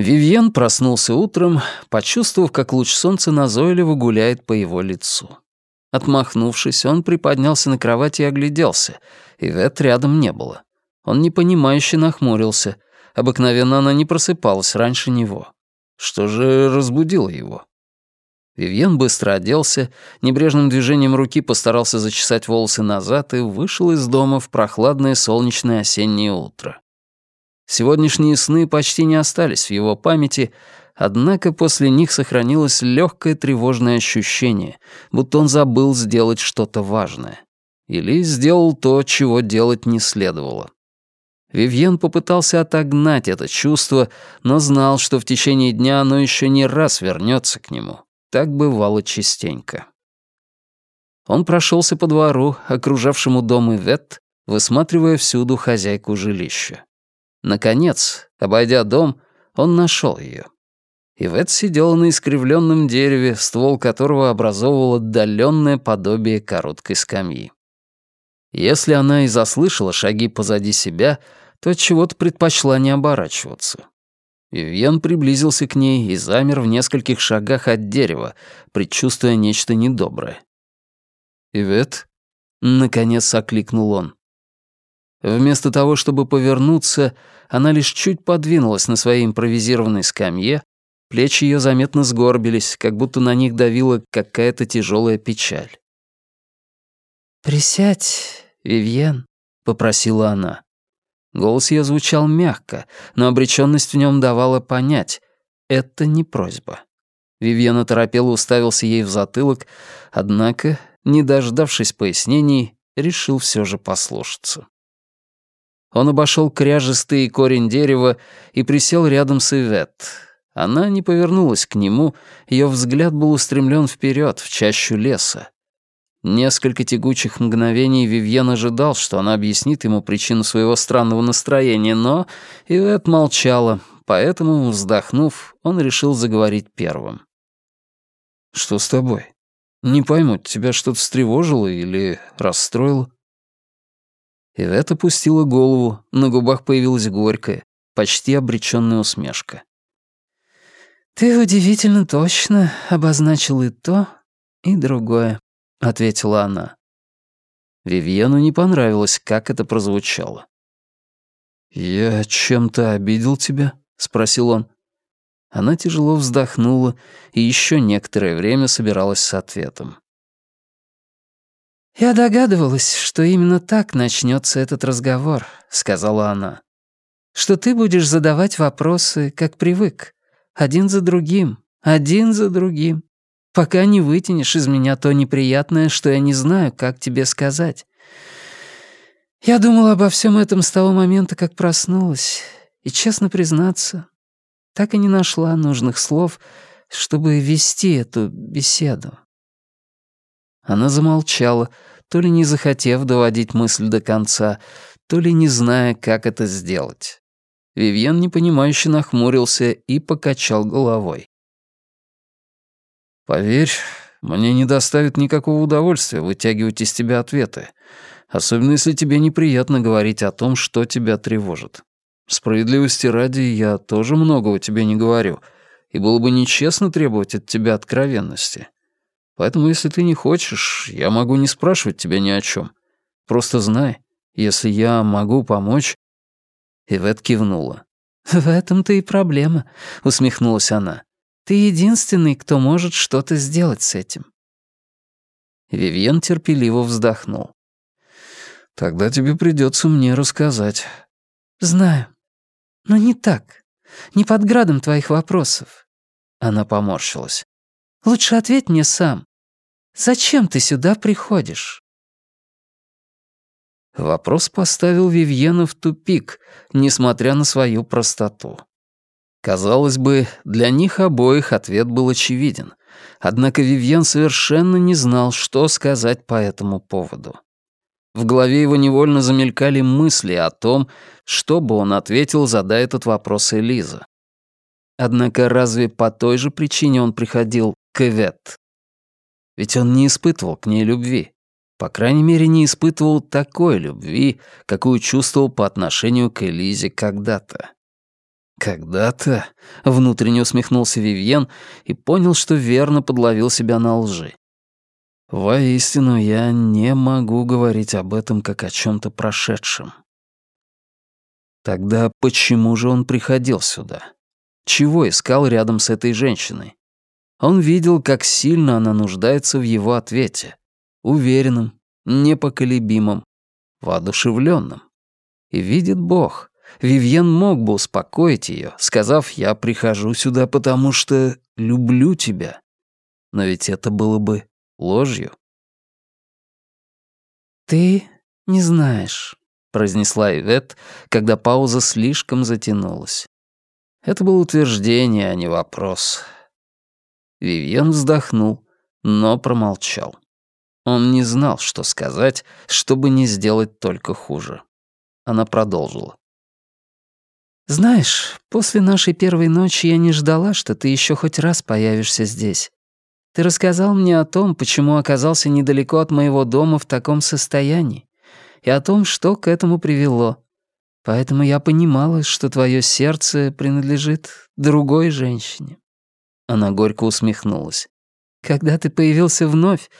Вивьен проснулся утром, почувствовав, как луч солнца назойливо гуляет по его лицу. Отмахнувшись, он приподнялся на кровати и огляделся. Ивет рядом не было. Он непонимающе нахмурился. Обыкновенно она не просыпалась раньше него. Что же разбудило его? Вивьен быстро оделся, небрежным движением руки постарался зачесать волосы назад и вышел из дома в прохладное солнечное осеннее утро. Сегодняшние сны почти не остались в его памяти, однако после них сохранилось легкое тревожное ощущение, будто он забыл сделать что-то важное. Или сделал то, чего делать не следовало. Вивьен попытался отогнать это чувство, но знал, что в течение дня оно еще не раз вернется к нему. Так бывало частенько. Он прошелся по двору, окружавшему дом Ивет, высматривая всюду хозяйку жилища. Наконец, обойдя дом, он нашел ее. Ивет сидела на искривленном дереве, ствол которого образовывал отдаленное подобие короткой скамьи. Если она и заслышала шаги позади себя, то чего-то предпочла не оборачиваться. Вивьен приблизился к ней и замер в нескольких шагах от дерева, предчувствуя нечто недоброе. «Ивет?» — наконец окликнул он. Вместо того, чтобы повернуться, она лишь чуть подвинулась на своей импровизированной скамье, плечи ее заметно сгорбились, как будто на них давила какая-то тяжелая печаль. «Присядь, Вивьен», — попросила она. Голос ее звучал мягко, но обреченность в нем давала понять — это не просьба. Вивьен оторопело уставился ей в затылок, однако, не дождавшись пояснений, решил все же послушаться. Он обошел кряжистый корень дерева и присел рядом с Ивет. Она не повернулась к нему, ее взгляд был устремлен вперед, в чащу леса. Несколько тягучих мгновений Вивьен ожидал, что она объяснит ему причину своего странного настроения, но Ивет молчала, поэтому, вздохнув, он решил заговорить первым. «Что с тобой? Не пойму, тебя что-то встревожило или расстроило?» Ивет опустила голову, на губах появилась горькая, почти обреченная усмешка. «Ты удивительно точно обозначил и то, и другое», — ответила она. Вивьену не понравилось, как это прозвучало. «Я чем-то обидел тебя?» — спросил он. Она тяжело вздохнула и еще некоторое время собиралась с ответом. «Я догадывалась, что именно так начнется этот разговор», — сказала она. «Что ты будешь задавать вопросы, как привык, один за другим, один за другим, пока не вытянешь из меня то неприятное, что я не знаю, как тебе сказать. Я думала обо всем этом с того момента, как проснулась, и, честно признаться, так и не нашла нужных слов, чтобы вести эту беседу. Она замолчала, то ли не захотев доводить мысль до конца, то ли не зная, как это сделать. Вивьен непонимающе нахмурился и покачал головой. «Поверь, мне не доставит никакого удовольствия вытягивать из тебя ответы, особенно если тебе неприятно говорить о том, что тебя тревожит. Справедливости ради, я тоже многого тебе не говорю, и было бы нечестно требовать от тебя откровенности. Поэтому, если ты не хочешь, я могу не спрашивать тебя ни о чем. Просто знай, если я могу помочь...» Ивет кивнула. «В этом-то и проблема», — усмехнулась она. «Ты единственный, кто может что-то сделать с этим». Вивьен терпеливо вздохнул. «Тогда тебе придется мне рассказать». «Знаю. Но не так. Не под градом твоих вопросов». Она поморщилась. «Лучше ответь мне сам. Зачем ты сюда приходишь?» Вопрос поставил Вивьена в тупик, несмотря на свою простоту. Казалось бы, для них обоих ответ был очевиден, однако Вивьен совершенно не знал, что сказать по этому поводу. В голове его невольно замелькали мысли о том, что бы он ответил, задая этот вопрос Элиза. Однако разве по той же причине он приходил к Эвет? Ведь он не испытывал к ней любви. По крайней мере, не испытывал такой любви, какую чувствовал по отношению к Элизе когда-то. «Когда-то?» — внутренне усмехнулся Вивьен и понял, что верно подловил себя на лжи. «Воистину, я не могу говорить об этом как о чем то прошедшем». Тогда почему же он приходил сюда? Чего искал рядом с этой женщиной? Он видел, как сильно она нуждается в его ответе. Уверенным, непоколебимым, воодушевленным. И видит Бог. Вивьен мог бы успокоить ее, сказав «Я прихожу сюда, потому что люблю тебя». Но ведь это было бы ложью. «Ты не знаешь», — произнесла Ивет, когда пауза слишком затянулась. Это было утверждение, а не вопрос. Вивьен вздохнул, но промолчал. Он не знал, что сказать, чтобы не сделать только хуже. Она продолжила. «Знаешь, после нашей первой ночи я не ждала, что ты еще хоть раз появишься здесь. Ты рассказал мне о том, почему оказался недалеко от моего дома в таком состоянии, и о том, что к этому привело. Поэтому я понимала, что твое сердце принадлежит другой женщине». Она горько усмехнулась. «Когда ты появился вновь,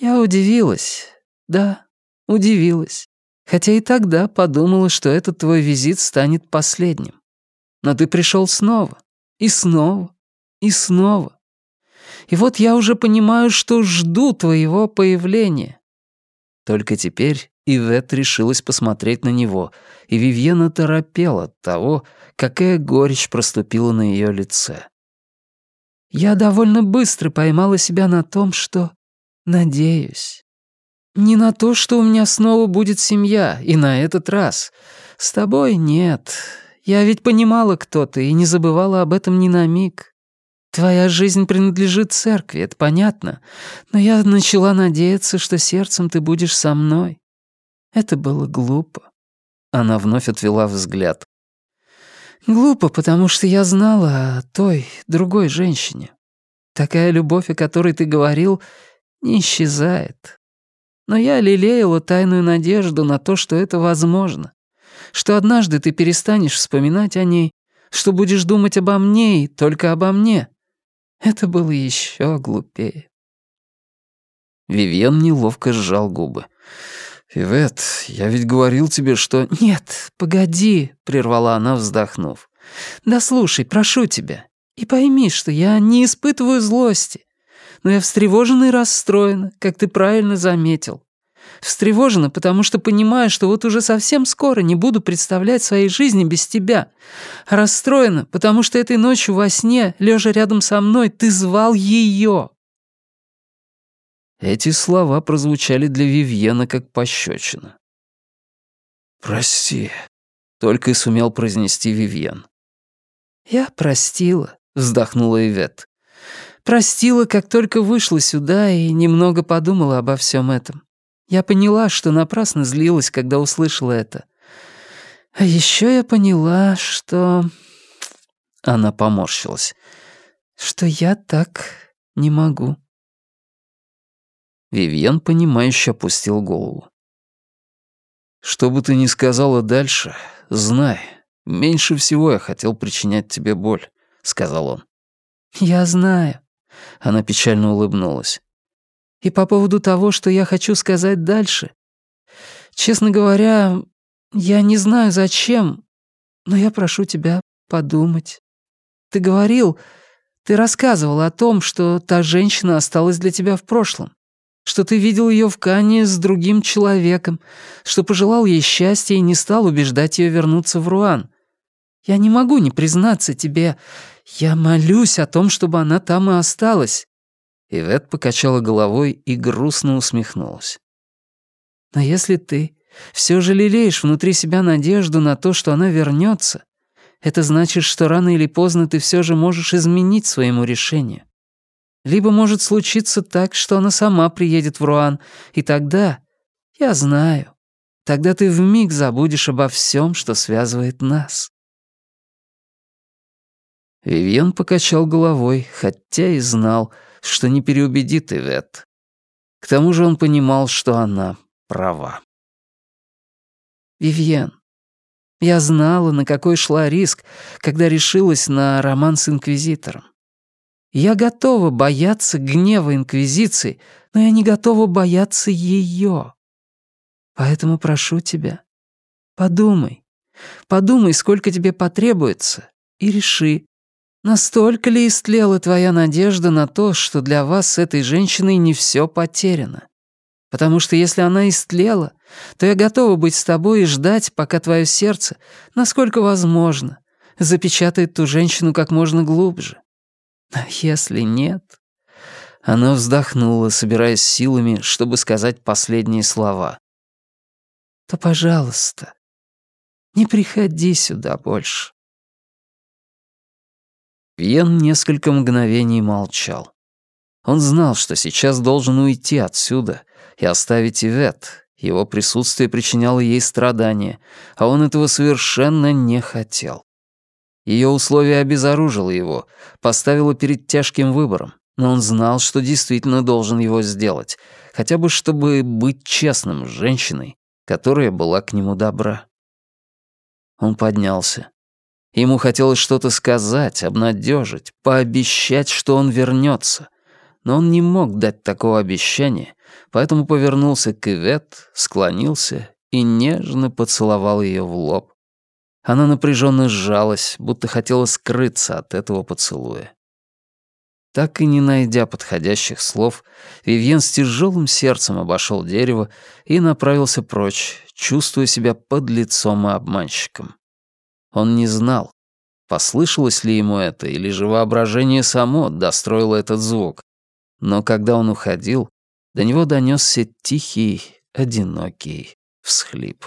я удивилась. Да, удивилась. Хотя и тогда подумала, что этот твой визит станет последним. Но ты пришел снова, и снова, и снова. И вот я уже понимаю, что жду твоего появления». Только теперь Ивет решилась посмотреть на него, и Вивьена торопела от того, какая горечь проступила на ее лице. «Я довольно быстро поймала себя на том, что надеюсь. Не на то, что у меня снова будет семья, и на этот раз. С тобой нет. Я ведь понимала, кто ты, и не забывала об этом ни на миг. Твоя жизнь принадлежит церкви, это понятно. Но я начала надеяться, что сердцем ты будешь со мной. Это было глупо. Она вновь отвела взгляд. Глупо, потому что я знала о той, другой женщине. Такая любовь, о которой ты говорил, не исчезает. Но я лелеяла тайную надежду на то, что это возможно. Что однажды ты перестанешь вспоминать о ней, что будешь думать обо мне и только обо мне. Это было еще глупее. Вивьен неловко сжал губы. «Ивет, я ведь говорил тебе, что...» «Нет, погоди», — прервала она, вздохнув. «Да слушай, прошу тебя, и пойми, что я не испытываю злости но я встревожена и расстроена, как ты правильно заметил. Встревожена, потому что понимаю, что вот уже совсем скоро не буду представлять своей жизни без тебя. Расстроена, потому что этой ночью во сне, лежа рядом со мной, ты звал ее. Эти слова прозвучали для Вивьена как пощечина. «Прости», — только и сумел произнести Вивьен. «Я простила», — вздохнула Ивет. Простила, как только вышла сюда и немного подумала обо всем этом. Я поняла, что напрасно злилась, когда услышала это. А еще я поняла, что... Она поморщилась. Что я так не могу. Вивьен, понимающе опустил голову. «Что бы ты ни сказала дальше, знай, меньше всего я хотел причинять тебе боль», — сказал он. «Я знаю. Она печально улыбнулась. «И по поводу того, что я хочу сказать дальше. Честно говоря, я не знаю зачем, но я прошу тебя подумать. Ты говорил, ты рассказывал о том, что та женщина осталась для тебя в прошлом, что ты видел ее в Кане с другим человеком, что пожелал ей счастья и не стал убеждать ее вернуться в Руан. Я не могу не признаться тебе, я молюсь о том, чтобы она там и осталась». Ивет покачала головой и грустно усмехнулась. «Но если ты все же лелеешь внутри себя надежду на то, что она вернется, это значит, что рано или поздно ты все же можешь изменить своему решению. Либо может случиться так, что она сама приедет в Руан, и тогда, я знаю, тогда ты вмиг забудешь обо всем, что связывает нас. Вивьен покачал головой, хотя и знал, что не переубедит Ивет. К тому же он понимал, что она права. «Вивьен, я знала, на какой шла риск, когда решилась на роман с Инквизитором. Я готова бояться гнева Инквизиции, но я не готова бояться ее. Поэтому прошу тебя, подумай. Подумай, сколько тебе потребуется, и реши, настолько ли истлела твоя надежда на то, что для вас с этой женщиной не все потеряно. Потому что если она истлела, то я готова быть с тобой и ждать, пока твое сердце, насколько возможно, запечатает ту женщину как можно глубже. А если нет? Она вздохнула, собираясь силами, чтобы сказать последние слова. То, пожалуйста, не приходи сюда больше. Вьен несколько мгновений молчал. Он знал, что сейчас должен уйти отсюда и оставить Ивет. Его присутствие причиняло ей страдания, а он этого совершенно не хотел. Ее условие обезоружило его, поставило перед тяжким выбором, но он знал, что действительно должен его сделать, хотя бы чтобы быть честным с женщиной, которая была к нему добра. Он поднялся. Ему хотелось что-то сказать, обнадежить, пообещать, что он вернется. Но он не мог дать такого обещания, поэтому повернулся к Ивет, склонился и нежно поцеловал ее в лоб. Она напряженно сжалась, будто хотела скрыться от этого поцелуя. Так и не найдя подходящих слов, Вивьен с тяжелым сердцем обошел дерево и направился прочь, чувствуя себя под лицом и обманщиком. Он не знал, послышалось ли ему это, или же воображение само достроило этот звук. Но когда он уходил, до него донесся тихий, одинокий всхлип.